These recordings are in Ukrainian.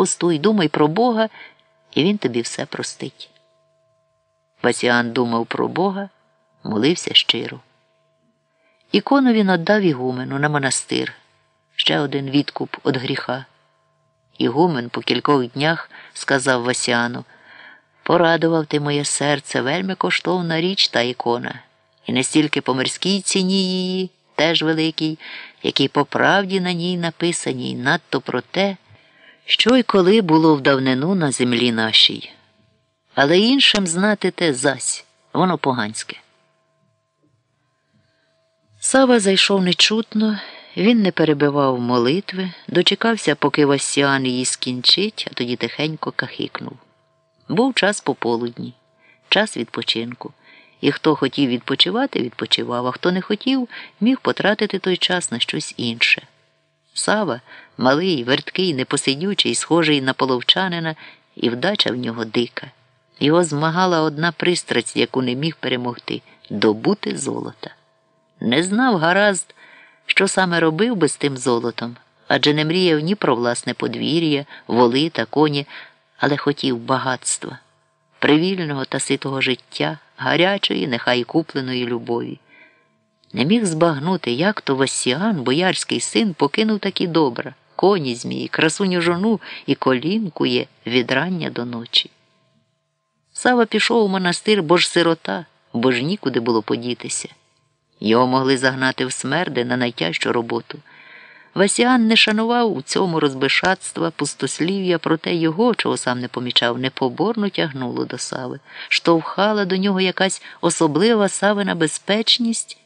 постуй, думай про Бога, і він тобі все простить. Васіан думав про Бога, молився щиро. Ікону він отдав Ігумену на монастир, ще один відкуп від гріха. Ігумен по кількох днях сказав Васяну Порадував ти моє серце, вельми коштовна річ та ікона, і не стільки по мирській ціні її, теж великій, який по правді на ній написаній надто про те, що й коли було в давнину на землі нашій. Але іншим знати те зась, воно поганське. Сава зайшов нечутно, він не перебивав молитви, дочекався, поки Васян її скінчить, а тоді тихенько кахикнув. Був час пополудні, час відпочинку. І хто хотів відпочивати, відпочивав, а хто не хотів, міг потратити той час на щось інше. Сава, малий, верткий, непосидючий, схожий на половчанина, і вдача в нього дика. Його змагала одна пристрасть, яку не міг перемогти добути золота. Не знав гаразд, що саме робив би з тим золотом, адже не мріяв ні про власне подвір'я, воли та коні, але хотів багатства, привільного та ситого життя, гарячої, нехай купленої любові. Не міг збагнути, як то Васіан, боярський син, покинув такі добра, коні змії, красуню жону і колінкує від рання до ночі. Сава пішов у монастир, бо ж сирота, бо ж нікуди було подітися. Його могли загнати в смерди на найтяжчу роботу. Васіан не шанував у цьому розбишатства, пустослів'я, проте його, чого сам не помічав, непоборно тягнуло до Сави, штовхала до нього якась особлива савина безпечність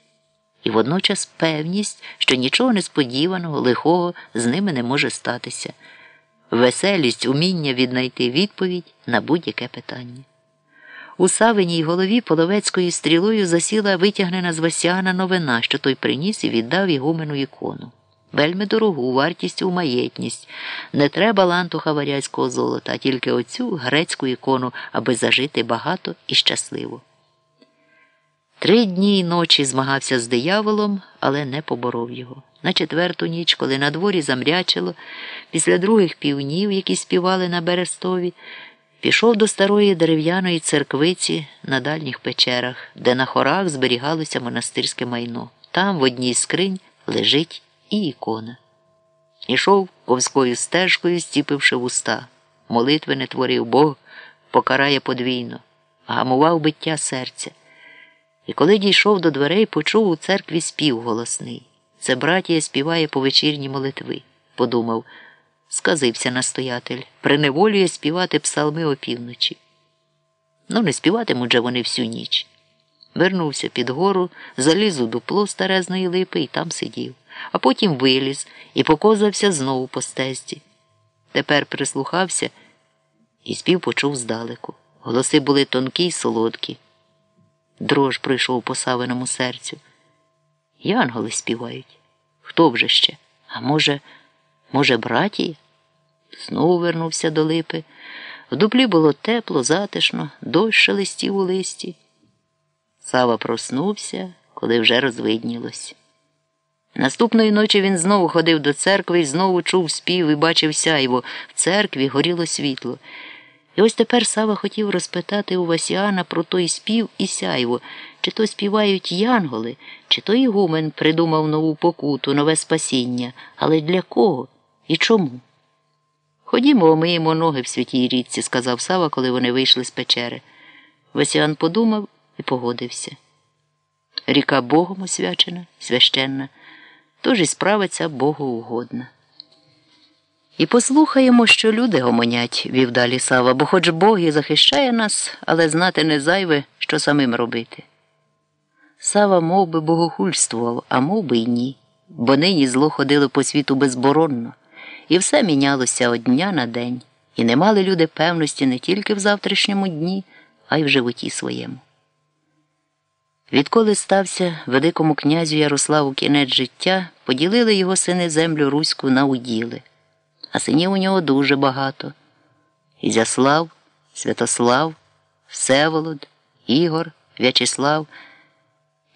і водночас певність, що нічого несподіваного, лихого з ними не може статися, веселість, уміння віднайти відповідь на будь-яке питання. У Савиній голові половецькою стрілою засіла витягнена з Васяна новина, що той приніс і віддав ігумену ікону. Вельми дорогу, вартість у маєтність. Не треба лантуха варязького золота, а тільки оцю грецьку ікону, аби зажити багато і щасливо. Три дні й ночі змагався з дияволом, але не поборов його. На четверту ніч, коли на дворі замрячило, після других півнів, які співали на берестові, пішов до старої дерев'яної церквиці на дальніх печерах, де на хорах зберігалося монастирське майно. Там, в одній скринь, лежить і ікона. Ішов ковською стежкою, стіпивши вуста. Молитви не творив Бог, покарає подвійно, гамував биття серця. І коли дійшов до дверей, почув у церкві спів голосний. Це братія співає по вечірні молитви. Подумав, сказився настоятель, приневолює співати псалми опівночі. Ну, не співатимуть же вони всю ніч. Вернувся під гору, заліз у дупло старезної липи і там сидів, а потім виліз і показався знову по стезді. Тепер прислухався і спів почув здалеку. Голоси були тонкі й солодкі. Дрож пройшов по савиному серцю. Янголи співають. Хто вже ще? А може, може, братії? Знову вернувся до липи. В дуплі було тепло, затишно, дощ шелестів у листі. Сава проснувся, коли вже розвиднілось. Наступної ночі він знову ходив до церкви і знову чув спів і бачив сяйво. В церкві горіло світло. І ось тепер Сава хотів розпитати у Васіана про той спів і сяйво, чи то співають янголи, чи то Ігумен придумав нову покуту, нове спасіння, але для кого і чому? Ходімо, омиємо ноги в святій річці, сказав Сава, коли вони вийшли з печери. Васіан подумав і погодився. Ріка Богом освячена, священна, тож і справиться Богу угодна. І послухаємо, що люди гомонять, вів далі Сава, бо хоч Бог і захищає нас, але знати не зайве, що самим робити. Сава мов би, богохульствував, а мов би й ні, бо нині зло ходило по світу безборонно, і все мінялося од дня на день, і не мали люди певності не тільки в завтрашньому дні, а й в животі своєму. Відколи стався Великому князю Ярославу кінець життя, поділили його сини землю Руську на уділи а синів у нього дуже багато. Ізяслав, Святослав, Всеволод, Ігор, В'ячеслав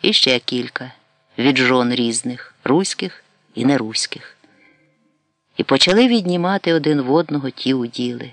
і ще кілька від жон різних руських і неруських. і почали віднімати один в одного ті уділи.